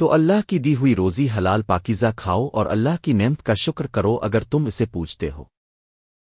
تو اللہ کی دی ہوئی روزی حلال پاکیزہ کھاؤ اور اللہ کی نعمت کا شکر کرو اگر تم اسے پوچھتے ہو۔